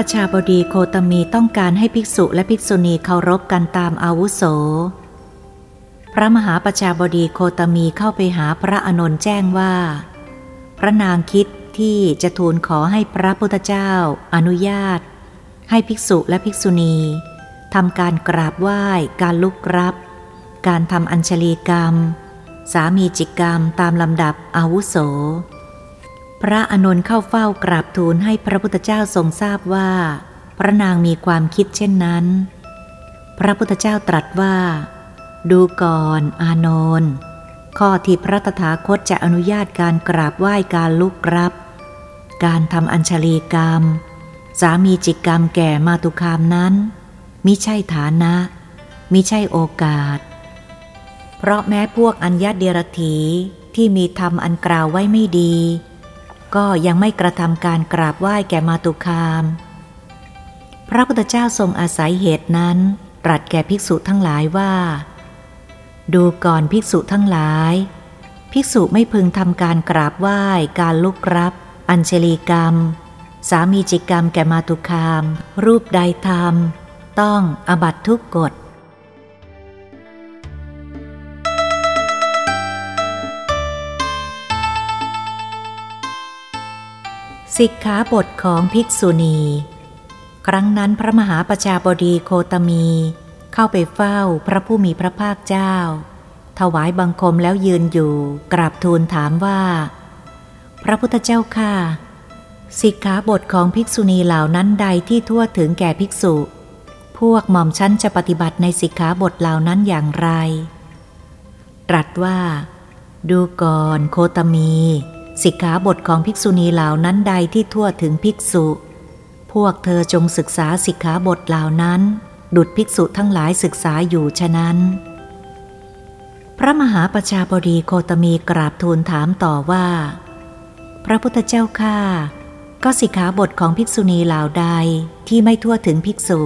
ประชาบดีโคตมีต้องการให้ภิกษุและภิกษุณีเคารพกันตามอาวุโส พระมหาประชาบดีโคตมีเข้าไปหาพระอนนท์แจ้งว่า พระนางคิดที่จะทูลขอให้พระพุทธเจ้าอนุญาต ให้ภิกษุและภิกษุณีทำการกราบไหว้ การลุกรับ การทำอัญชลีกรรม สามีจิกกรรมตามลำดับอาวุโส พระอนนท์เข้าเฝ้ากราบทูลให้พระพุทธเจ้าทรงทราบว่า พระนางมีความคิดเช่นนั้น พระพุทธเจ้าตรัสว่า ดูก่อนอานนท์ข้อที่พระตถาคตจะอนุญาตการกราบไหว้การลุกรับ การทำอัญชลีกรรม สามีจิกกรรมแก่มาตุคามนั้นมิใช่ฐานะมิใช่โอกาส เพราะแม้พวกอัญญาเดรถีที่มีธรรมอันกล่าวไว้ไม่ดี ก็ยังไม่กระทำการกราบไหว้แก่มาตุคาม พระพุทธเจ้าทรงอาศัยเหตุนั้น ตรัสแก่ภิกษุทั้งหลายว่า ดูก่อนภิกษุทั้งหลาย ภิกษุไม่พึงทำการกราบไหว้ การลุกรับ อัญเชลีกรรม สามีจิกรรมแก่มาตุคาม รูปใดทำต้องอบัตทุกกฎ สิกขาบทของภิกษุณี ครั้งนั้นพระมหาประชาบดีโคตมี เข้าไปเฝ้าพระผู้มีพระภาคเจ้า ถวายบังคมแล้วยืนอยู่กราบทูลถามว่า พระพุทธเจ้าค่ะ สิกขาบทของภิกษุณีเหล่านั้นใดที่ทั่วถึงแก่ภิกษุ พวกหม่อมชั้นจะปฏิบัติในสิกขาบทเหล่านั้นอย่างไร ตรัสว่า ดูก่อนโคตมี สิกขาบทของภิกษุณีเหล่านั้นใดที่ทั่วถึงภิกษุ พวกเธอจงศึกษาสิกขาบทเหล่านั้น ดุดภิกษุทั้งหลายศึกษาอยู่ฉะนั้น พระมหาประชาบดีโคตมีกราบทูลถามต่อว่า พระพุทธเจ้าข้าก็สิกขาบทของภิกษุณีเหล่าใดที่ไม่ทั่วถึงภิกษุ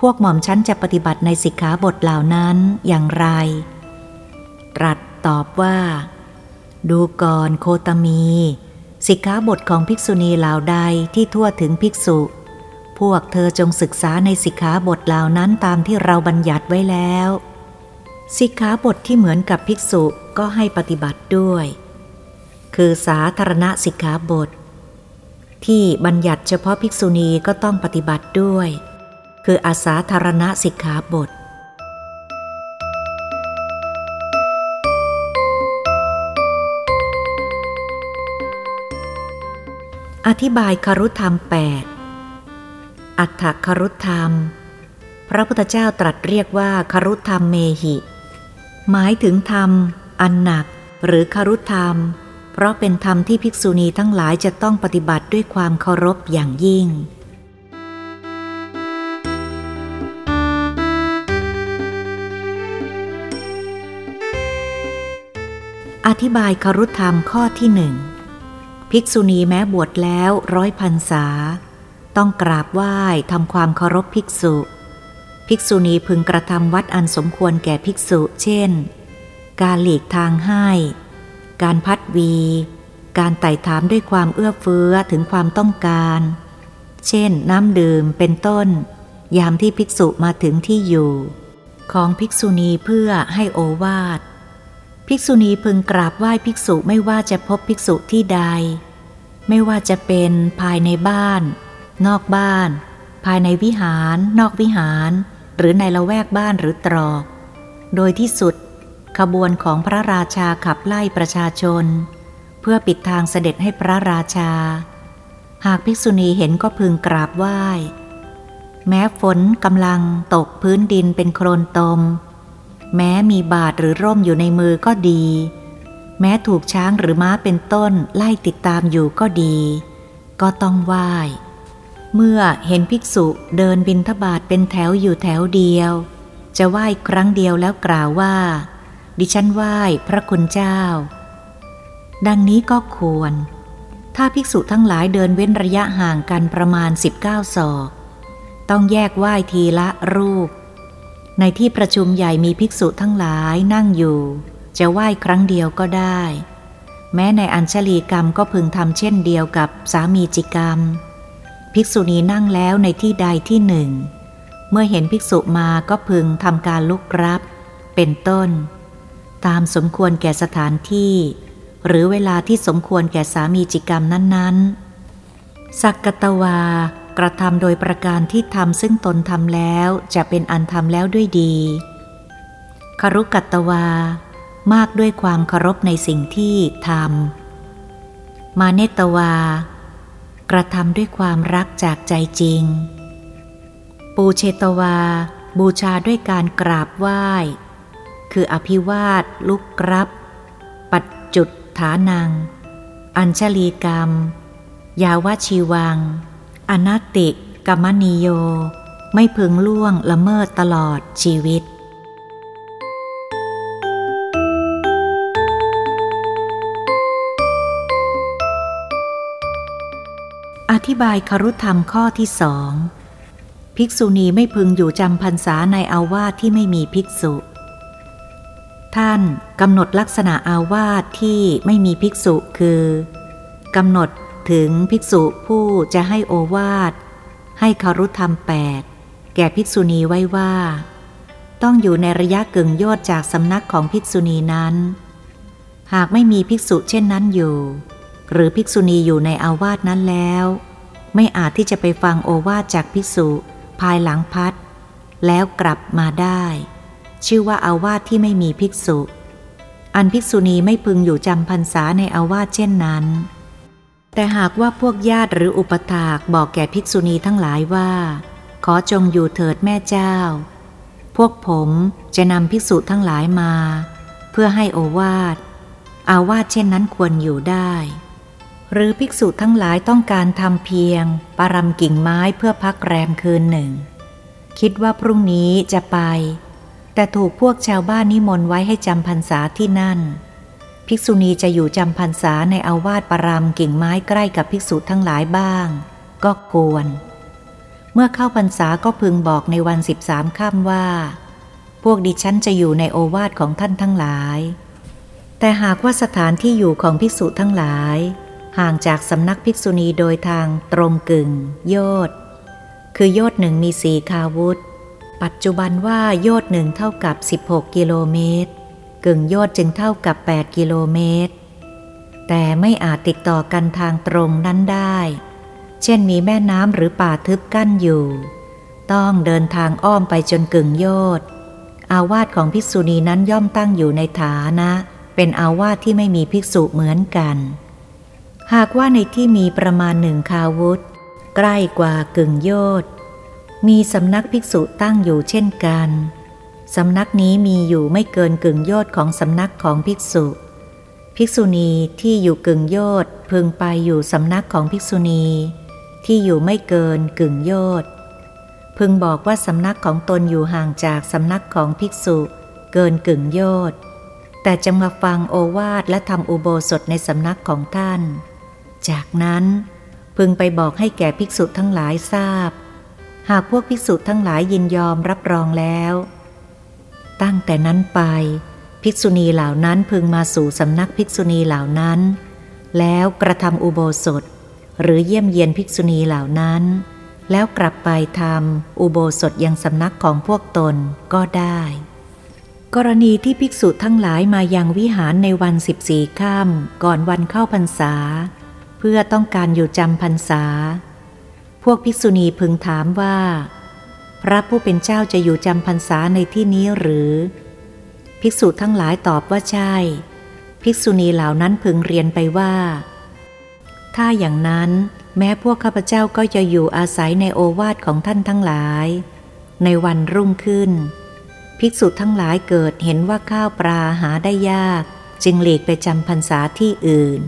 พวกหม่อมชั้นจะปฏิบัติในสิกขาบทเหล่านั้นอย่างไร ตรัสตอบว่า ดูก่อนโคตมี สิกขาบทของภิกษุณีเหล่าใดที่ทั่วถึงภิกษุ พวกเธอจงศึกษาในสิกขาบทเหล่านั้นตามที่เราบัญญัติไว้แล้ว สิกขาบทที่เหมือนกับภิกษุก็ให้ปฏิบัติด้วย คือสาธารณสิกขาบท ที่บัญญัติเฉพาะภิกษุณีก็ต้องปฏิบัติด้วย คืออาสาธารณสิกขาบท อธิบายครุธรรมแปดอัฏฐครุธรรม พระพุทธเจ้าตรัสเรียกว่าครุธรรมเมหิ หมายถึงธรรม อันหนัก หรือครุธรรม เพราะเป็นธรรมที่ภิกษุณีทั้งหลายจะต้องปฏิบัติด้วยความเคารพอย่างยิ่งอธิบายครุธรรมข้อที่หนึ่ง ภิกษุณีแม้บวชแล้วร้อยพันษา ต้องกราบไหว้ทำความเคารพภิกษุ ภิกษุณีพึงกระทำวัดอันสมควรแก่ภิกษุ เช่น การหลีกทางให้ การพัดวี การไต่ถามด้วยความเอื้อเฟื้อถึงความต้องการ เช่น น้ำดื่มเป็นต้น ยามที่ภิกษุมาถึงที่อยู่ ของภิกษุณีเพื่อให้โอวาท ภิกษุณีพึงกราบไหว้ภิกษุไม่ว่าจะพบภิกษุที่ใด ไม่ว่าจะเป็นภายในบ้าน นอกบ้าน ภายในวิหาร นอกวิหาร หรือในละแวกบ้านหรือตรอก โดยที่สุด ขบวนของพระราชาขับไล่ประชาชน เพื่อปิดทางเสด็จให้พระราชา หากภิกษุณีเห็นก็พึงกราบไหว้ แม้ฝนกำลังตกพื้นดินเป็นโคลนตม แม้มีบาทหรือร่มอยู่ในมือก็ดี แม้ถูกช้างหรือม้าเป็นต้นไล่ติดตามอยู่ก็ดี ก็ต้องไหว้ เมื่อเห็นภิกษุเดินบินทบาทเป็นแถวอยู่แถวเดียว จะไหว้ครั้งเดียวแล้วกล่าวว่า ดิฉันไหว้พระคุณเจ้า ดังนี้ก็ควร ถ้าภิกษุทั้งหลายเดินเว้นระยะห่างกันประมาณ 19ศอก ต้องแยกไหว้ทีละรูป ในที่ประชุมใหญ่มีภิกษุทั้งหลายนั่งอยู่ จะไหว้ครั้งเดียวก็ได้ แม้ในอัญชลีกรรมก็พึงทำเช่นเดียวกับสามีจิกรรม ภิกษุณีนั่งแล้วในที่ใดที่หนึ่ง เมื่อเห็นภิกษุมาก็พึงทำการลุกรับ เป็นต้น ตามสมควรแก่สถานที่ หรือเวลาที่สมควรแก่สามีจิกรรมนั้น ๆ สักกตวา กระทำโดยประการที่ทำซึ่งตนทำแล้วจะเป็นอันทำแล้วด้วยดีคารุกัตวา มากด้วยความเคารพในสิ่งที่ทำ มาเนตวา กระทำด้วยความรักจากใจจริง ปูเชตวา บูชาด้วยการกราบไหว้ คืออภิวาท ลุกรับ ปัจจุดฐานัง อัญชลีกรรม ยาวชีวัง อนัตติกมนิโย ไม่พึงล่วงละเมิดตลอดชีวิต อธิบายครุธรรมข้อที่สอง ภิกษุณีไม่พึงอยู่จำพรรษาในอาวาสที่ไม่มีภิกษุ ท่านกำหนดลักษณะอาวาสที่ไม่มีภิกษุคือกำหนด ถึงภิกษุผู้จะให้โอวาท ให้คารุธรรมแปดแก่ภิกษุณีไว้ว่า ต้องอยู่ในระยะกึ่งโยดจากสำนักของภิกษุณีนั้น หากไม่มีภิกษุเช่นนั้นอยู่ หรือภิกษุณีอยู่ในอาวาสนั้นแล้ว ไม่อาจที่จะไปฟังโอวาทจากภิกษุภายหลังพัดแล้วกลับมาได้ ชื่อว่าอาวาสที่ไม่มีภิกษุ อันภิกษุณีไม่พึงอยู่จำพรรษาในอาวาสเช่นนั้น แต่หากว่าพวกญาติหรืออุปถากบอกแก่ภิกษุณีทั้งหลายว่า ขอจงอยู่เถิดแม่เจ้า พวกผมจะนำภิกษุทั้งหลายมา เพื่อให้โอวาทอาวาสเช่นนั้นควรอยู่ได้ หรือภิกษุทั้งหลายต้องการทำเพียง ปารำกิ่งไม้เพื่อพักแรมคืนหนึ่ง คิดว่าพรุ่งนี้จะไป แต่ถูกพวกชาวบ้านนิมนต์ไว้ให้จำพรรษาที่นั่น ภิกษุณีจะอยู่จำพรรษาในอาวาสปารำกิ่งไม้ใกล้กับภิกษุทั้งหลายบ้าง ก็ควร เมื่อเข้าพรรษาก็พึงบอกในวันสิบสามค่ำว่า พวกดิฉันจะอยู่ในโอวาทของท่านทั้งหลาย แต่หากว่าสถานที่อยู่ของภิกษุทั้งหลาย ห่างจากสำนักภิกษุณีโดยทางตรงกึ่ง โยดคือโยดหนึ่งมีสีคาวุธ ปัจจุบันว่าโยดหนึ่งเท่ากับ 16 กิโลเมตร กึ่งโยดจึงเท่ากับ 8 กิโลเมตร แต่ไม่อาจติดต่อกันทางตรงนั้นได้ เช่นมีแม่น้ำหรือป่าทึบกั้นอยู่ ต้องเดินทางอ้อมไปจนกึ่งโยดอาวาสของภิกษุณีนั้นย่อมตั้งอยู่ในฐานะ เป็นอาวาสที่ไม่มีภิกษุเหมือนกัน หากว่าในที่มีประมาณหนึ่งคาวุธ ใกล้กว่ากึ่งโยดมีสำนักภิกษุตั้งอยู่เช่นกัน สำนักนี้มีอยู่ไม่เกินกึ่งโยดของสำนักของภิกษุ ภิกษุณีที่อยู่กึ่งโยดพึงไปอยู่สำนักของภิกษุณี ที่อยู่ไม่เกินกึ่งโยดพึงบอกว่าสำนักของตนอยู่ห่างจากสำนักของภิกษุเกินกึ่งโยดแต่จะมาฟังโอวาทและทำอุโบสถในสำนักของท่าน จากนั้น พึงไปบอกให้แก่ภิกษุทั้งหลายทราบ หากพวกภิกษุทั้งหลายยินยอมรับรองแล้ว ตั้งแต่นั้นไป ภิกษุณีเหล่านั้นพึงมาสู่สำนักภิกษุณีเหล่านั้น แล้วกระทำอุโบสถ หรือเยี่ยมเยียนภิกษุณีเหล่านั้น แล้วกลับไปทำอุโบสถยังสำนักของพวกตนก็ได้ กรณีที่ภิกษุทั้งหลายมายังวิหารในวันสิบสี่ค่ำก่อนวันเข้าพรรษา เพื่อต้องการอยู่จำพรรษา พวกภิกษุณีพึงถามว่า พระผู้เป็นเจ้าจะอยู่จำพรรษาในที่นี้หรือ ภิกษุทั้งหลายตอบว่าใช่ ภิกษุณีเหล่านั้นพึงเรียนไปว่า ถ้าอย่างนั้นแม้พวกข้าพเจ้าก็จะอยู่อาศัยในโอวาทของท่านทั้งหลาย ในวันรุ่งขึ้น ภิกษุทั้งหลายเกิดเห็นว่าข้าวปลาหาได้ยาก จึงหลีกไปจำพรรษาที่อื่น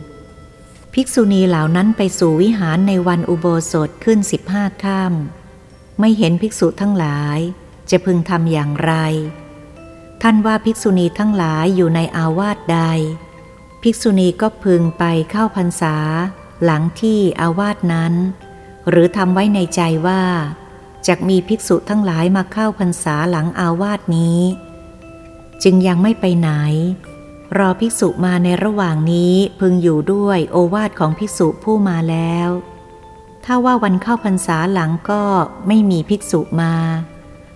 ภิกษุณีเหล่านั้นไปสู่วิหารในวันอุโบสถขึ้นสิบห้าค่ำ ไม่เห็นภิกษุทั้งหลาย จะพึงทำอย่างไร ท่านว่าภิกษุณีทั้งหลายอยู่ในอาวาสใด ภิกษุณีก็พึงไปเข้าพรรษา หลังที่อาวาสนั้น หรือทำไว้ในใจว่าจะมีภิกษุทั้งหลายมาเข้าพรรษาหลังอาวาสนี้ จึงยังไม่ไปไหน รอภิกษุมาในระหว่างนี้พึงอยู่ด้วยโอวาทของภิกษุผู้มาแล้ว ถ้าว่าวันเข้าพรรษาหลังก็ไม่มีภิกษุมา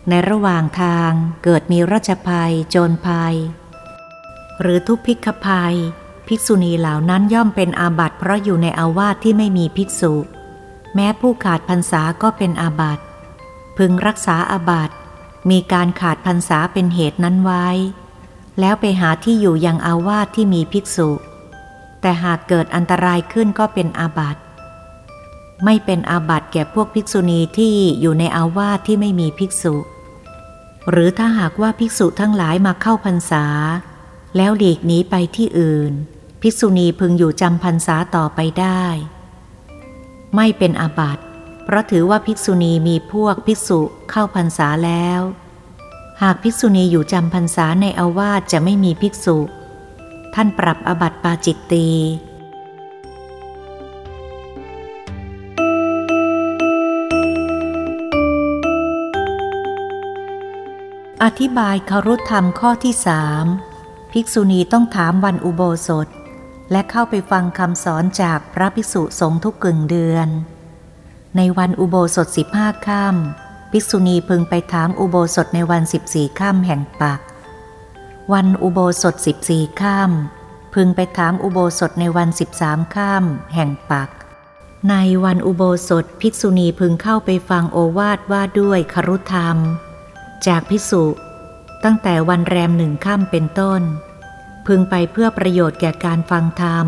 ในระหว่างทางเกิดมีราชภัย โจรภัย หรือทุพพิกขภัย ภิกษุณีเหล่านั้นย่อมเป็นอาบัติเพราะอยู่ในอาวาสที่ไม่มีภิกษุ แม้ผู้ขาดพรรษาก็เป็นอาบัติพึงรักษาอาบัติมีการขาดพรรษาเป็นเหตุนั้นไว้ แล้วไปหาที่อยู่ยังอาวาสที่มีภิกษุ แต่หากเกิดอันตรายขึ้นก็เป็นอาบัติ ไม่เป็นอาบัติแก่พวกภิกษุณีที่อยู่ในอาวาสที่ไม่มีภิกษุ หรือถ้าหากว่าภิกษุทั้งหลายมาเข้าพรรษา แล้วหลีกหนีไปที่อื่น ภิกษุณีพึงอยู่จำพรรษาต่อไปได้ ไม่เป็นอาบัติเพราะถือว่าภิกษุณีมีพวกภิกษุเข้าพรรษาแล้ว หากภิกษุณีอยู่จำพรรษาในอาวาสจะไม่มีภิกษุ ท่านปรับอบัติปาจิตตี อธิบายคารุธรรมข้อที่สามภิกษุณีต้องถามวันอุโบสถ และเข้าไปฟังคำสอนจากพระภิกษุสงฆ์ทุกกึ่งเดือน ในวันอุโบสถสิบห้าค่ำภิกษุณีพึงไปถามอุโบสถในวันสิบสี่ค่ำแห่งปัก วันอุโบสถสิบสี่ค่ำพึงไปถามอุโบสถในวันสิบสามค่ำแห่งปัก ในวันอุโบสถภิกษุณีพึงเข้าไปฟังโอวาทว่าด้วยครุธรรม จากพิสุตั้งแต่วันแรมหนึ่งค่ำเป็นต้น พึงไปเพื่อประโยชน์แก่การฟังธรรม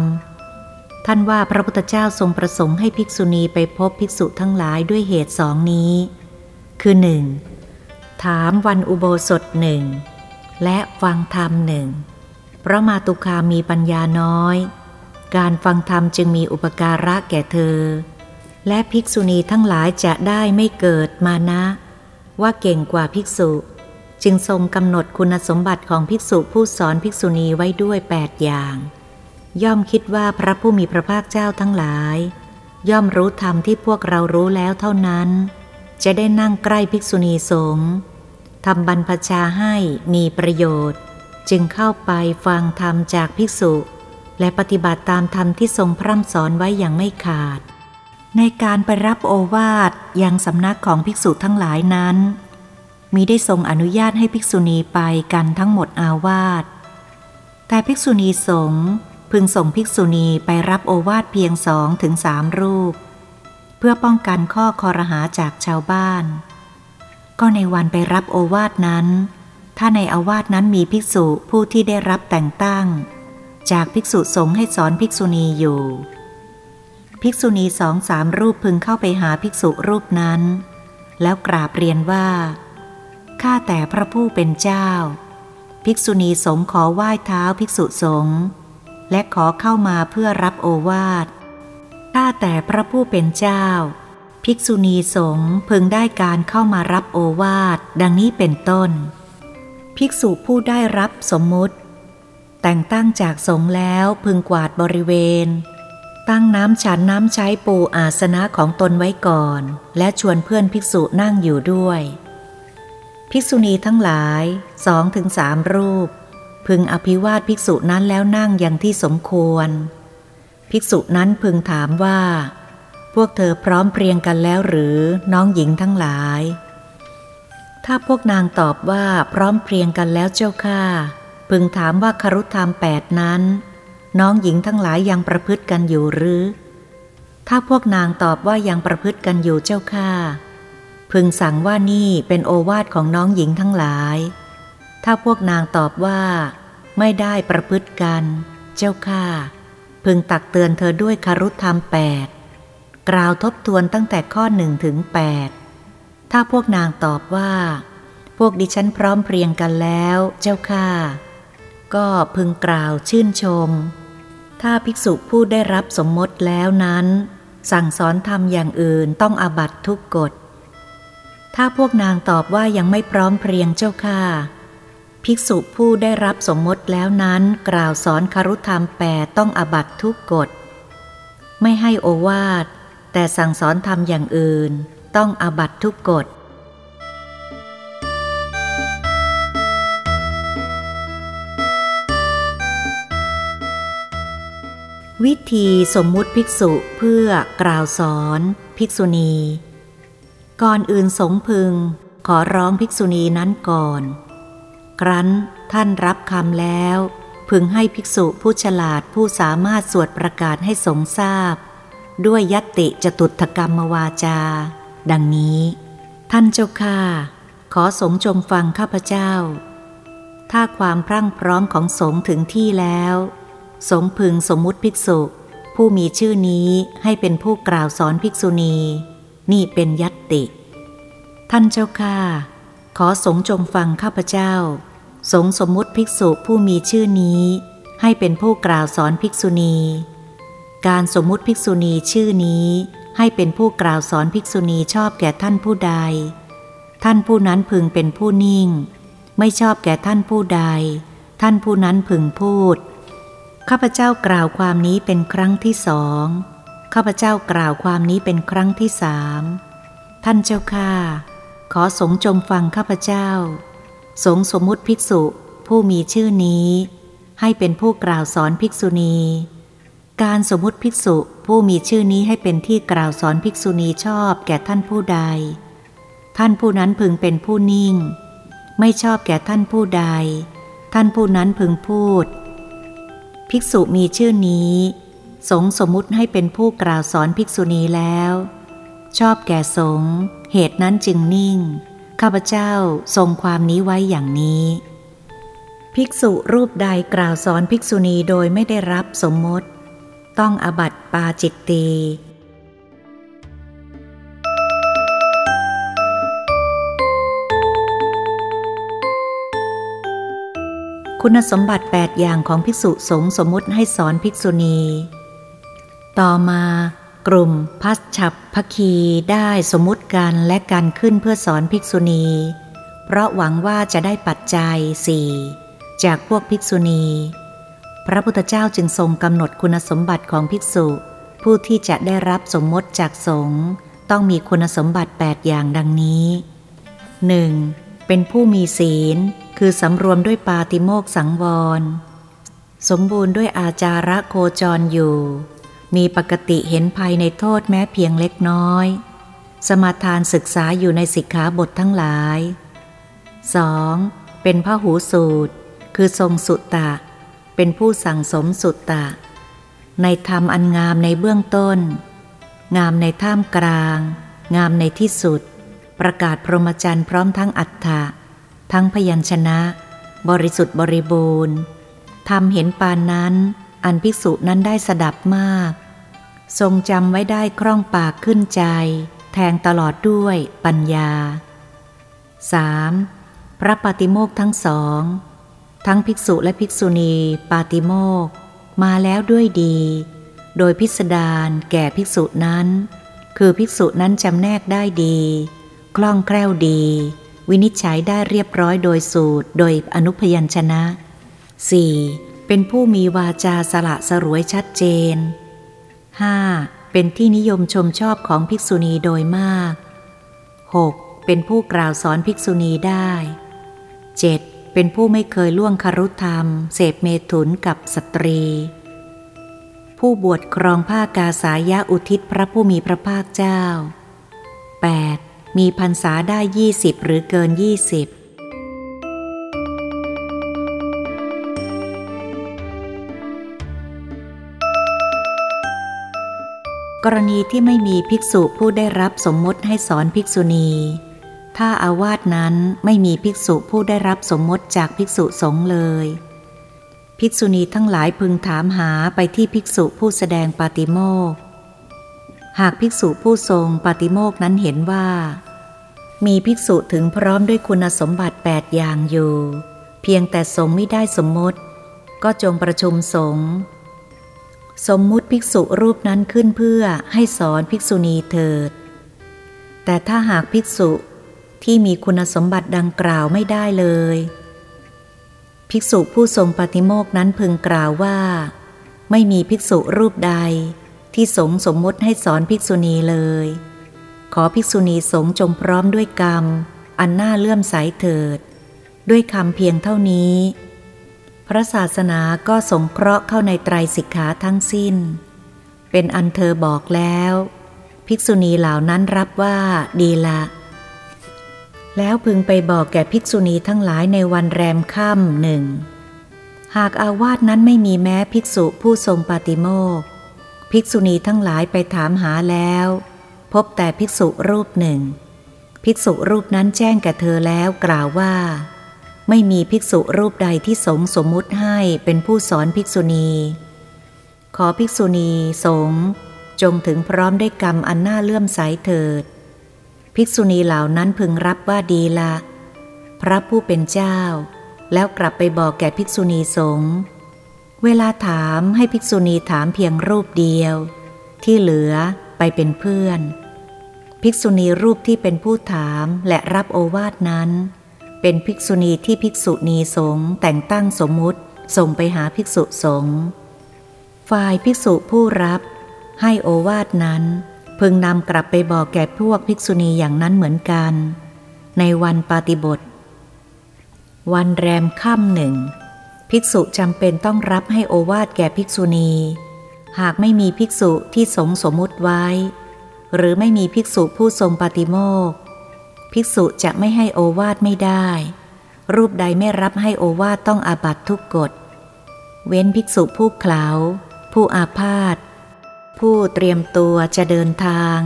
ท่านว่าพระพุทธเจ้าทรงประสงค์ให้ภิกษุณีไปพบภิกษุทั้งหลายด้วยเหตุสองนี้ คือหนึ่งถามวันอุโบสถหนึ่งและฟังธรรมหนึ่งเพราะมาตุคามีปัญญาน้อย การฟังธรรมจึงมีอุปการะแก่เธอ และภิกษุณีทั้งหลายจะได้ไม่เกิดมานะ ว่าเก่งกว่าภิกษุ จึงทรงกำหนดคุณสมบัติของภิกษุผู้สอนภิกษุณีไว้ด้วยแปดอย่าง ย่อมคิดว่าพระผู้มีพระภาคเจ้าทั้งหลาย ย่อมรู้ธรรมที่พวกเรารู้แล้วเท่านั้น จะได้นั่งใกล้ภิกษุณีสงฆ์ทำบรรพชาให้มีประโยชน์ จึงเข้าไปฟังธรรมจากภิกษุ และปฏิบัติตามธรรมที่ทรงพร่ำสอนไว้อย่างไม่ขาด ในการไปรับโอวาทยังสำนักของภิกษุทั้งหลายนั้น มีได้ทรงอนุญาตให้ภิกษุณีไปกันทั้งหมดอาวาสแต่ภิกษุณีสงฆ์พึงส่งภิกษุณีไปรับโอวาทเพียงสองถึงสามรูป เพื่อป้องกันข้อคอรหาจากชาวบ้าน ก็ในวันไปรับโอวาทนั้น ถ้าในอาวาสนั้นมีภิกษุผู้ที่ได้รับแต่งตั้ง จากภิกษุสงฆ์ให้สอนภิกษุณีอยู่ ภิกษุณีสองสามรูปพึงเข้าไปหาภิกษุรูปนั้น แล้วกราบเรียนว่า ข้าแต่พระผู้เป็นเจ้า ภิกษุณีสงขอไหว้เท้าภิกษุสงฆ์และขอเข้ามาเพื่อรับโอวาท ข้าแต่พระผู้เป็นเจ้า ภิกษุณีสงฆ์พึงได้การเข้ามารับโอวาท ดังนี้เป็นต้น ภิกษุผู้ได้รับสมมุติ แต่งตั้งจากสงฆ์แล้วพึงกวาดบริเวณ ตั้งน้ำฉันน้ำใช้ปูอาสนะของตนไว้ก่อน และชวนเพื่อนภิกษุนั่งอยู่ด้วย ภิกษุณีทั้งหลายสองถึงสามรูป พึงอภิวาทภิกษุนั้นแล้วนั่งอย่างที่สมควร ภิกษุนั้นพึงถามว่า พวกเธอพร้อมเพรียงกันแล้วหรือน้องหญิงทั้งหลาย ถ้าพวกนางตอบว่าพร้อมเพรียงกันแล้วเจ้าข้าพึงถามว่าคารุธรรมแปดนั้น น้องหญิงทั้งหลายยังประพฤติกันอยู่หรือ ถ้าพวกนางตอบว่ายังประพฤติกันอยู่เจ้าข้าพึงสั่งว่านี่เป็นโอวาทของน้องหญิงทั้งหลาย ถ้าพวกนางตอบว่า ไม่ได้ประพฤติกัน เจ้าข้าพึงตักเตือนเธอด้วยคารุธรรมแปดกล่าวทบทวนตั้งแต่ข้อหนึ่งถึงแปดถ้าพวกนางตอบว่า พวกดิฉันพร้อมเพรียงกันแล้ว เจ้าข้าก็พึงกล่าวชื่นชม ถ้าภิกษุผู้ได้รับสมมติแล้วนั้น สั่งสอนทำอย่างอื่นต้องอาบัตทุกกฎ ถ้าพวกนางตอบว่ายังไม่พร้อมเพรียงเจ้าค่ะ ภิกษุผู้ได้รับสมมติแล้วนั้น กล่าวสอนคารุธรรมแปต้องอาบัตทุกกฎ ไม่ให้โอวาทแต่สั่งสอนทำอย่างอื่น ต้องอาบัตทุกกฎ วิธีสมมุติภิกษุเพื่อกล่าวสอน ภิกษุณี ก่อนอื่นสงพึง ขอร้องภิกษุณีนั้นก่อน ครั้นท่านรับคำแล้ว พึงให้ภิกษุผู้ฉลาดผู้สามารถสวดประกาศให้สงทราบ ด้วยยติจตุถกรรมวาจา ดังนี้ ท่านเจ้าข้าขอสงจงฟังข้าพเจ้า ถ้าความพรั่งพร้อมของสงถึงที่แล้ว สงพึงสมมุติภิกษุ ผู้มีชื่อนี้ให้เป็นผู้กล่าวสอนภิกษุณี นี่เป็นยัตติ ท่านเจ้าข้าขอสงจงฟังข้าพเจ้า สงสมมุติภิกษุผู้มีชื่อนี้ ให้เป็นผู้กล่าวสอนภิกษุณี การสมมุติภิกษุณีชื่อนี้ให้เป็นผู้กล่าวสอนภิกษุณีชอบแก่ท่านผู้ใด ท่านผู้นั้นพึงเป็นผู้นิ่ง ไม่ชอบแก่ท่านผู้ใด ท่านผู้นั้นพึงพูด ข้าพเจ้ากล่าวความนี้เป็นครั้งที่สอง ข้าพเจ้ากล่าวความนี้เป็นครั้งที่สาม ท่านเจ้าข้าขอสงจงฟังข้าพเจ้า สงสมมุติภิกษุผู้มีชื่อนี้ ให้เป็นผู้กล่าวสอนภิกษุณี การสมมุติภิกษุผู้มีชื่อนี้ให้เป็นที่กล่าวสอนภิกษุณีชอบแก่ท่านผู้ใด ท่านผู้นั้นพึงเป็นผู้นิ่ง ไม่ชอบแก่ท่านผู้ใด ท่านผู้นั้นพึงพูด ภิกษุมีชื่อนี้ สงสมมุติให้เป็นผู้กล่าวสอนภิกษุณีแล้ว ชอบแก่สงเหตุนั้นจึงนิ่ง ข้าพเจ้าทรงความนี้ไว้อย่างนี้ ภิกษุรูปใดกล่าวสอนภิกษุณีโดยไม่ได้รับสมมติ ต้องอบัติปาจิตตี คุณสมบัติ 8 อย่างของภิกษุสงฆ์สมมุติให้สอนภิกษุณี ต่อมากลุ่มพัชฉับพคีได้สมมุติกันและกันขึ้นเพื่อสอนภิกษุณี เพราะหวังว่าจะได้ปัจจัยสี่จากพวกภิกษุณี พระพุทธเจ้าจึงทรงกำหนดคุณสมบัติของภิกษุ ผู้ที่จะได้รับสมมติจากสงฆ์ต้องมีคุณสมบัติ 8 อย่างดังนี้ 1. เป็นผู้มีศีล คือสำรวมด้วยปาติโมกสังวร สมบูรณ์ด้วยอาจาระโคจรอยู่ มีปกติเห็นภัยในโทษแม้เพียงเล็กน้อย สมาทานศึกษาอยู่ในสิกขาบททั้งหลาย 2. เป็นพระหูสูตร คือทรงสุตตะ เป็นผู้สั่งสมสุตตะ ในธรรมอันงามในเบื้องต้น งามในท่ามกลาง งามในที่สุด ประกาศพรหมจรรย์พร้อมทั้งอัฏฐะ ทั้งพยัญชนะ บริสุทธิ์บริบูรณ์ทำเห็นปานนั้นอันภิกษุนั้นได้สดับมาก ทรงจำไว้ได้คล่องปากขึ้นใจ แทงตลอดด้วยปัญญา 3. พระปาติโมกทั้งสอง ทั้งภิกษุและภิกษุณีปาติโมกมาแล้วด้วยดี โดยพิสดารแก่ภิกษุนั้น คือภิกษุนั้นจำแนกได้ดี คล่องแคล่วดี วินิจฉัยได้เรียบร้อยโดยสูตรโดยอนุพยัญชนะ 4. เป็นผู้มีวาจาสละสรวยชัดเจน 5. เป็นที่นิยมชมชอบของภิกษุณีโดยมาก 6. เป็นผู้กล่าวสอนภิกษุณีได้ 7. เป็นผู้ไม่เคยล่วงคารุธรรม เสพเมถุนกับสตรี ผู้บวชครองผ้ากาสายะอุทิศพระผู้มีพระภาคเจ้า 8. มีพรรษาได้ยี่สิบหรือเกินยี่สิบกรณีที่ไม่มีภิกษุผู้ได้รับสมมติให้สอนภิกษุณี ถ้าอาวาสนั้นไม่มีภิกษุผู้ได้รับสมมติจากภิกษุสงฆ์เลย ภิกษุณีทั้งหลายพึงถามหาไปที่ภิกษุผู้แสดงปาติโมกหากภิกษุผู้ทรงปฏิโมกนั้นเห็นว่า มีภิกษุถึงพร้อมด้วยคุณสมบัติแปดอย่างอยู่ เพียงแต่สงไม่ได้สมมติ ก็จงประชุมสงสมมุติภิกษุรูปนั้นขึ้นเพื่อให้สอนภิกษุณีเถิด แต่ถ้าหากภิกษุที่มีคุณสมบัติดังกล่าวไม่ได้เลย ภิกษุผู้ทรงปฏิโมกนั้นพึงกล่าวว่า ไม่มีภิกษุรูปใด ที่สงสมมติให้สอนภิกษุณีเลย ขอภิกษุณีสงจงพร้อมด้วยกรรม อันน่าเลื่อมใสเถิด ด้วยคำเพียงเท่านี้ พระศาสนาก็สงเคราะห์เข้าในไตรสิกขาทั้งสิ้น เป็นอันเธอบอกแล้ว ภิกษุณีเหล่านั้นรับว่าดีละแล้วพึงไปบอกแก่ภิกษุณีทั้งหลายในวันแรมค่ำหนึ่ง หากอาวาสนั้นไม่มีแม้ภิกษุผู้ทรงปาติโมกภิกษุณีทั้งหลายไปถามหาแล้ว พบแต่ภิกษุรูปหนึ่ง ภิกษุรูปนั้นแจ้งแก่เธอแล้วกล่าวว่า ไม่มีภิกษุรูปใดที่สงสมมุติให้เป็นผู้สอนภิกษุณี ขอภิกษุณีสงจงถึงพร้อมได้กรรมอันน่าเลื่อมใสเถิด ภิกษุณีเหล่านั้นพึงรับว่าดีละ พระผู้เป็นเจ้า แล้วกลับไปบอกแก่ภิกษุณีสงฆ์เวลาถามให้ภิกษุณีถามเพียงรูปเดียว ที่เหลือไปเป็นเพื่อน ภิกษุณีรูปที่เป็นผู้ถามและรับโอวาทนั้น เป็นภิกษุณีที่ภิกษุณีสงฆ์แต่งตั้งสมมุติส่งไปหาภิกษุสงฆ์ฝ่ายภิกษุผู้รับ ให้โอวาทนั้น พึงนำกลับไปบอกแก่พวกภิกษุณีอย่างนั้นเหมือนกัน ในวันปาติบทวันแรมค่ำหนึ่ง ภิกษุจำเป็นต้องรับให้โอวาทแก่ภิกษุณี หากไม่มีภิกษุที่สงสมมุติไว้ หรือไม่มีภิกษุผู้ทรงปฏิโมกภิกษุจะไม่ให้โอวาทไม่ได้ รูปใดไม่รับให้โอวาทต้องอาบัตทุกกฎ เว้นภิกษุผู้เขลาผู้อาพาธผู้เตรียมตัวจะเดินทาง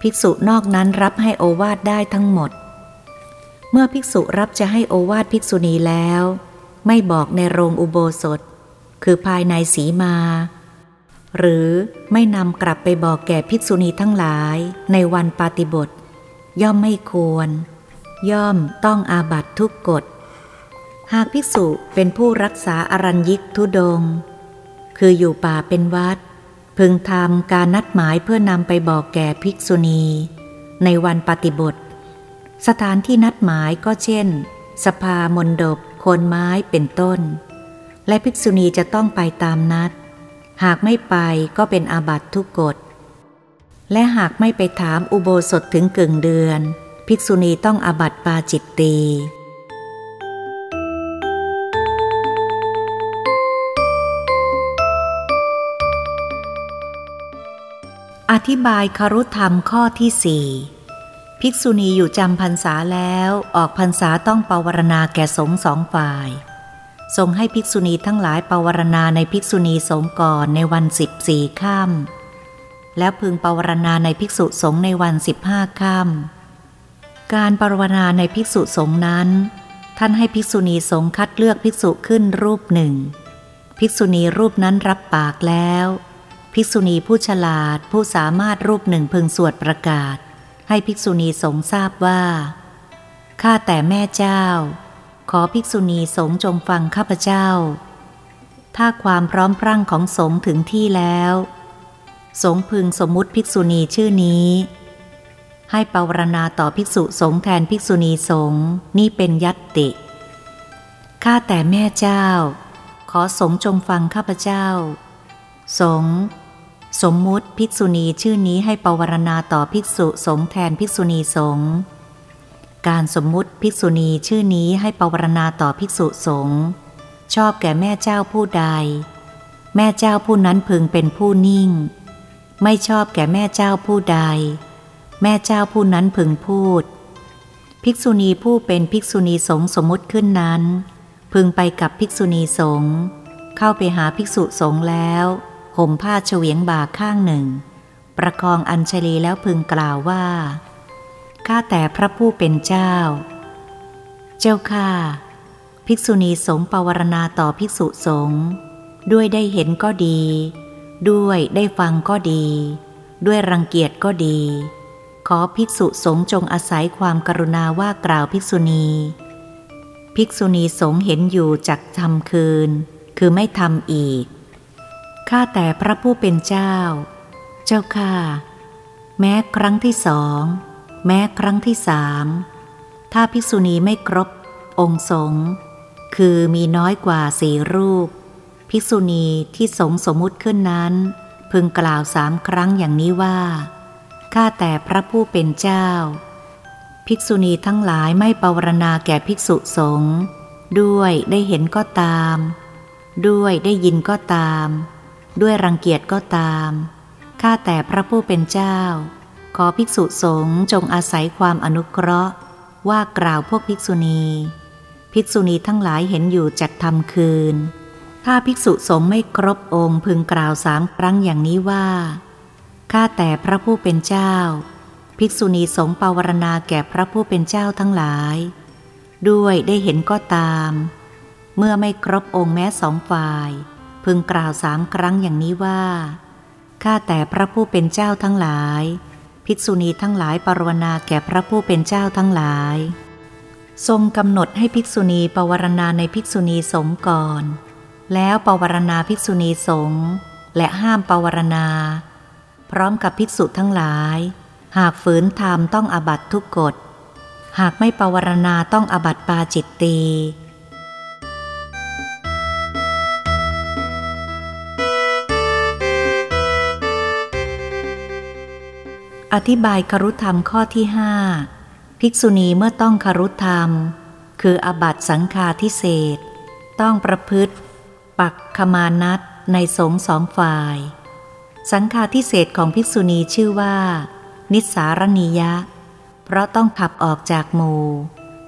ภิกษุนอกนั้นรับให้โอวาทได้ทั้งหมด เมื่อภิกษุรับจะให้โอวาทภิกษุณีแล้ว ไม่บอกในโรงอุโบสถ คือภายในสีมา หรือไม่นำกลับไปบอกแก่ภิกษุณีทั้งหลายในวันปาติบท ย่อมไม่ควร ย่อมต้องอาบัตทุกกฎ หากภิกษุเป็นผู้รักษาอรัญยิกทุดง คืออยู่ป่าเป็นวัด พึงทำการนัดหมายเพื่อนำไปบอกแก่ภิกษุณี ในวันปฏิบท สถานที่นัดหมายก็เช่น สภามนดบโคนไม้เป็นต้น และภิกษุณีจะต้องไปตามนัด หากไม่ไปก็เป็นอาบัตทุกกฎ และหากไม่ไปถามอุโบสถถึงกึ่งเดือน ภิกษุณีต้องอาบัตปาจิตตีอธิบายคารุธรรมข้อที่สี่ภิกษุณีอยู่จำพรรษาแล้วออกพรรษาต้องปวารณาแก่สงสองฝ่าย ทรงให้ภิกษุณีทั้งหลายปวารณาในภิกษุณีสงก่อนในวันสิบสี่ค่ำแล้วพึงปวารณาในภิกษุสงในวันสิบห้าค่ำการปวารณาในภิกษุสงนั้น ท่านให้ภิกษุณีสงคัดเลือกภิกษุขึ้นรูปหนึ่ง ภิกษุณีรูปนั้นรับปากแล้ว ภิกษุณีผู้ฉลาดผู้สามารถรูปหนึ่งพึงสวดประกาศ ให้ภิกษุณีสงทราบว่าข้าแต่แม่เจ้า ขอภิกษุณีสงจงฟังข้าพเจ้า ถ้าความพร้อมพรั่งของสงถึงที่แล้ว สงพึงสมมุติภิกษุณีชื่อนี้ ให้ปวารณาต่อภิกษุสงแทนภิกษุณีสงนี่เป็นยัตติ ข้าแต่แม่เจ้า ขอสงจงฟังข้าพเจ้า สงสมมุติภิกษุณีชื่อนี้ให้ปวารณาต่อภิกษุสงแทนภิกษุณีสงฆ์ การสมมุติภิกษุณีชื่อนี้ให้ปวารณาต่อภิกษุสงฆ์ชอบแก่แม่เจ้าผู้ใด แม่เจ้าผู้นั้นพึงเป็นผู้นิ่ง ไม่ชอบแก่แม่เจ้าผู้ใด แม่เจ้าผู้นั้นพึงพูด ภิกษุณีผู้เป็นภิกษุณีสงฆ์สมมุติขึ้นนั้น พึงไปกับภิกษุณีสงฆ์เข้าไปหาภิกษุสงฆ์แล้วห่มผ้าเฉวียงบ่าข้างหนึ่ง ประคองอัญชลีแล้วพึงกล่าวว่า ข้าแต่พระผู้เป็นเจ้า เจ้าข้าภิกษุณีสงปวารณาต่อภิกษุสงฆ์ด้วยได้เห็นก็ดี ด้วยได้ฟังก็ดี ด้วยรังเกียจก็ดี ขอภิกษุสงฆ์จงอาศัยความกรุณาว่ากล่าวภิกษุณี ภิกษุณีสงฆ์เห็นอยู่จักทำคืน คือไม่ทำอีก ข้าแต่พระผู้เป็นเจ้า เจ้าข้าแม้ครั้งที่สอง แม้ครั้งที่สามถ้าภิกษุณีไม่ครบองค์สงคือมีน้อยกว่าสี่รูป ภิกษุณีที่สงสมมุติขึ้นนั้น พึงกล่าวสามครั้งอย่างนี้ว่า ข้าแต่พระผู้เป็นเจ้า ภิกษุณีทั้งหลายไม่ปวารณาแก่ภิกษุสงฆ์ด้วยได้เห็นก็ตาม ด้วยได้ยินก็ตาม ด้วยรังเกียจก็ตาม ข้าแต่พระผู้เป็นเจ้า ขอภิกษุสงฆ์จงอาศัยความอนุเคราะห์ ว่ากล่าวพวกภิกษุณี ภิกษุณีทั้งหลายเห็นอยู่จักทำคืน ถ้าภิกษุสงฆ์ไม่ครบองค์พึงกล่าวสามครั้งอย่างนี้ว่า ข้าแต่พระผู้เป็นเจ้า ภิกษุณีสงฆ์ปวรณาแก่พระผู้เป็นเจ้าทั้งหลาย ด้วยได้เห็นก็ตาม เมื่อไม่ครบองค์แม้สองฝ่าย พึงกล่าวสามครั้งอย่างนี้ว่า ข้าแต่พระผู้เป็นเจ้าทั้งหลาย ภิกษุณีทั้งหลายปรวนาแก่พระผู้เป็นเจ้าทั้งหลาย ทรงกำหนดให้ภิกษุณีปวารณาในภิกษุณีสงก่อน แล้วปวารณาภิกษุณีสงและห้ามปวารณา พร้อมกับภิกษุทั้งหลาย หากฝืนธรรมต้องอบัตทุกกฎ หากไม่ปวารณาต้องอบัตปาจิตตี อธิบายครุธรรมข้อที่ห้าภิกษุณีเมื่อต้องครุธรรม คืออบัตสังฆาทิเศษต้องประพฤติ ปักขมานัตในสงสองฝ่าย สังฆาทิเศษของภิกษุณีชื่อว่า นิสารณียะ เพราะต้องขับออกจากหมู่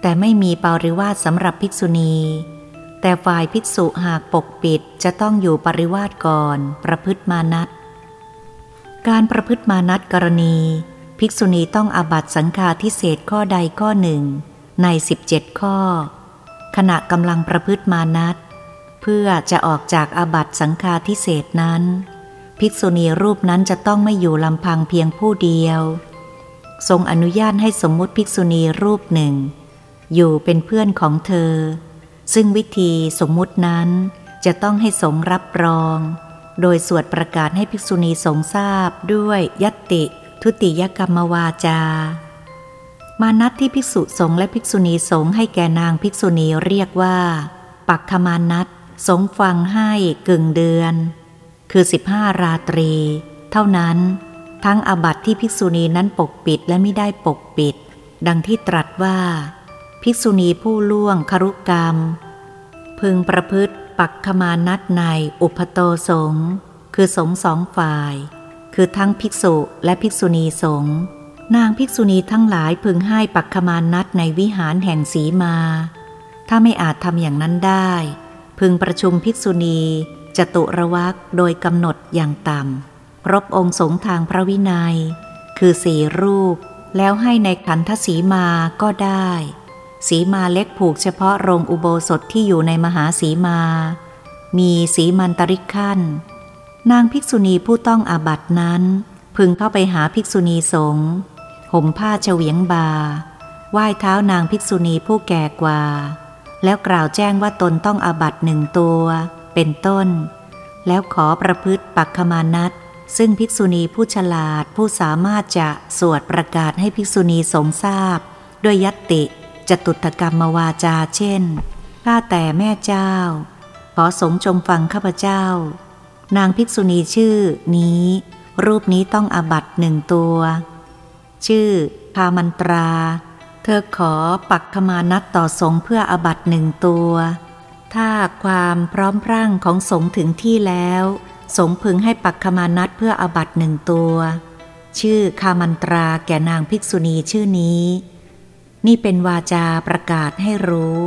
แต่ไม่มีปาริวาสสำหรับภิกษุณี แต่ฝ่ายภิกษุหากปกปิดจะต้องอยู่ปริวาสก่อนประพฤติมานัต การประพฤติมานัตกรณี ภิกษุณีต้องอาบัตสังฆาทิเศษข้อใดข้อหนึ่ง ใน 17 ข้อ ขณะกำลังประพฤติมานัตเพื่อจะออกจากอาบัตสังฆาทิเศษนั้น ภิกษุณีรูปนั้นจะต้องไม่อยู่ลำพังเพียงผู้เดียว ทรงอนุญาตให้สมมุติภิกษุณีรูปหนึ่ง อยู่เป็นเพื่อนของเธอ ซึ่งวิธีสมมุตินั้นจะต้องให้สงรับรอง โดยสวดประกาศให้ภิกษุณีสงทราบด้วยยติ ทุติยกรรมวาจา มานัดที่ภิกษุสงฆ์และภิกษุณีสงฆ์ให้แก่นางภิกษุณีเรียกว่า ปักขมานัดสงฟังให้กึ่งเดือน คือสิบห้าราตรี เท่านั้น ทั้งอบัตที่ภิกษุณีนั้นปกปิดและไม่ได้ปกปิด ดังที่ตรัสว่า ภิกษุณีผู้ล่วงครุกรรม พึงประพฤติ ปักขมานัดในอุปโตสงคือสงสองฝ่าย คือทั้งภิกษุและภิกษุณีสงนางภิกษุณีทั้งหลายพึงให้ปักขมานัดในวิหารแห่งสีมา ถ้าไม่อาจทำอย่างนั้นได้ พึงประชุมภิกษุณีจตุระวักโดยกำหนดอย่างต่ำครบองค์สงทางพระวินัย คือสีรูป แล้วให้ในขันธสีมาก็ได้ สีมาเล็กผูกเฉพาะโรงอุโบสถที่อยู่ในมหาสีมา มีสีมันตริกขั้น นางภิกษุณีผู้ต้องอาบัตินั้น พึงเข้าไปหาภิกษุณีสงฆ์ห่มผ้าเฉวียงบาไหว้เท้านางภิกษุณีผู้แก่กว่า แล้วกล่าวแจ้งว่าตนต้องอาบัติหนึ่งตัว เป็นต้น แล้วขอประพฤติปักขมานัตซึ่งภิกษุณีผู้ฉลาดผู้สามารถจะสวดประกาศให้ภิกษุณีสงทราบ ด้วยยัตติ จตุตกรรมวาจาเช่น ข้าแต่แม่เจ้า ขอสงจงฟังข้าพเจ้า นางภิกษุณีชื่อนี้ รูปนี้ต้องอาบัตหนึ่งตัว ชื่อพามันตรา เธอขอปักขมานัดต่อสงเพื่ออาบัตหนึ่งตัว ถ้าความพร้อมพรั่งของสงถึงที่แล้ว สงพึงให้ปักขมานัดเพื่ออาบัตหนึ่งตัว ชื่อคามันตราแก่นางภิกษุณีชื่อนี้ นี่เป็นวาจาประกาศให้รู้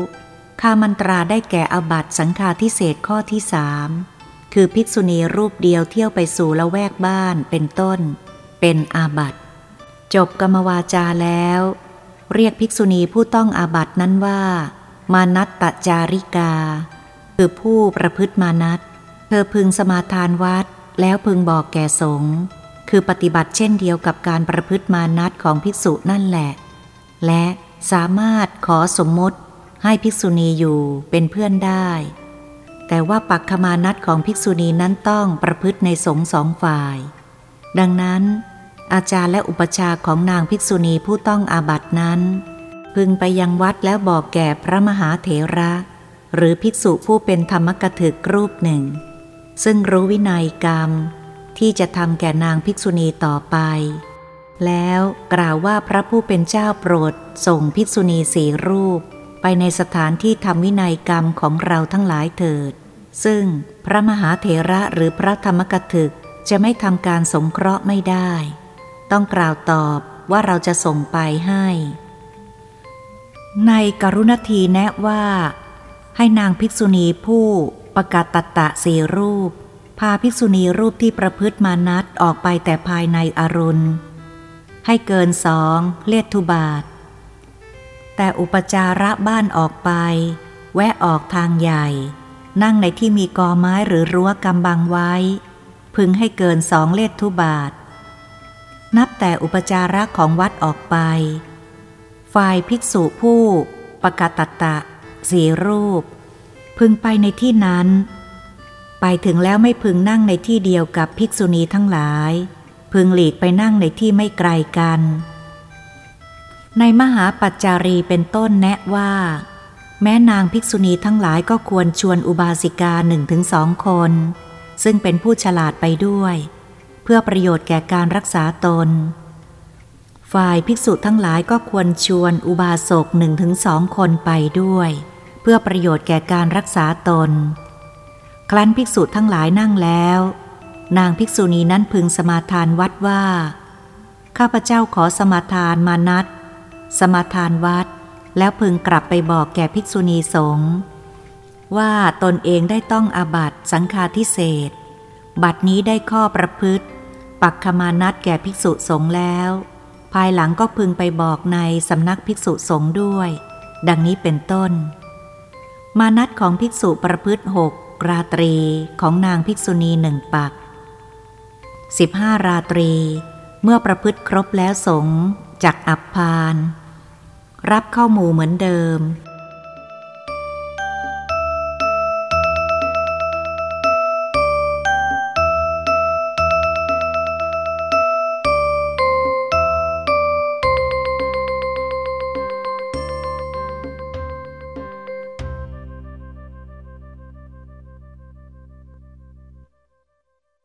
คามันตราได้แก่อบัตสังฆาทิเศษข้อที่สามคือภิกษุณีรูปเดียวเที่ยวไปสู่ละแวกบ้านเป็นต้น เป็นอาบัตจบกรรมวาจาแล้ว เรียกภิกษุณีผู้ต้องอาบัตนั้นว่า มานัตตจาริกา คือผู้ประพฤติมานัตเธอพึงสมาทานวัด แล้วพึงบอกแก่สงฆ์คือปฏิบัติเช่นเดียวกับการประพฤติมานัตของภิกษุนั่นแหละ และ สามารถขอสมมติให้ภิกษุณีอยู่เป็นเพื่อนได้ แต่ว่าปักขมานัตของภิกษุณีนั้นต้องประพฤติในสงฆ์สองฝ่าย ดังนั้น อาจารย์และอุปชาของนางภิกษุณีผู้ต้องอาบัตินั้น พึงไปยังวัดแล้วบอกแก่พระมหาเถระ หรือภิกษุผู้เป็นธรรมกถึกรูปหนึ่ง ซึ่งรู้วินัยกรรมที่จะทำแก่นางภิกษุณีต่อไป แล้วกล่าวว่าพระผู้เป็นเจ้าโปรดส่งภิกษุณีสีรูป ไปในสถานที่ทำวินัยกรรมของเราทั้งหลายเถิด ซึ่งพระมหาเถระหรือพระธรรมกถึกจะไม่ทำการสงเคราะห์ไม่ได้ ต้องกล่าวตอบว่าเราจะส่งไปให้ ในกรุณทีแนะว่า ให้นางภิกษุณีผู้ประกาศตตะสีรูป พาภิกษุณีรูปที่ประพฤติมานัดออกไปแต่ภายในอรุณ ให้เกินสองเลียทุบาท แต่อุปจาระบ้านออกไป แวะออกทางใหญ่ นั่งในที่มีกอไม้หรือรั้วกำบังไว้ พึงให้เกินสองเลททุบาท นับแต่อุปจาระของวัดออกไป ฝ่ายภิกษุผู้ประกาศตตะสีรูป พึงไปในที่นั้น ไปถึงแล้วไม่พึงนั่งในที่เดียวกับภิกษุณีทั้งหลาย พึงหลีกไปนั่งในที่ไม่ไกลกัน ในมหาปัจจารีเป็นต้นแนะว่า แม้นางภิกษุณีทั้งหลายก็ควรชวนอุบาสิกาหนึ่งถึงสองคน ซึ่งเป็นผู้ฉลาดไปด้วย เพื่อประโยชน์แก่การรักษาตน ฝ่ายภิกษุทั้งหลายก็ควรชวนอุบาสกหนึ่งถึงสองคนไปด้วย เพื่อประโยชน์แก่การรักษาตน ครั้นภิกษุทั้งหลายนั่งแล้ว นางภิกษุณีนั้นพึงสมาทานวัดว่า ข้าพเจ้าขอสมาทานมานัดสมาทานวัด แล้วพึงกลับไปบอกแก่ภิกษุณีสงฆ์ว่าตนเองได้ต้องอาบัตสังฆาทิเศษ บัดนี้ได้ข้อประพฤติ ปักขมานัดแก่ภิกษุสงฆ์แล้ว ภายหลังก็พึงไปบอกในสำนักภิกษุสงฆ์ด้วย ดังนี้เป็นต้น มานัดของภิกษุประพฤติหกราตรีของนางภิกษุณีหนึ่งปัก สิบห้าราตรี เมื่อประพฤติครบแล้วสงจากอับพาน รับเข้าหมู่เหมือนเดิม